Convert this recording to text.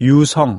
유성.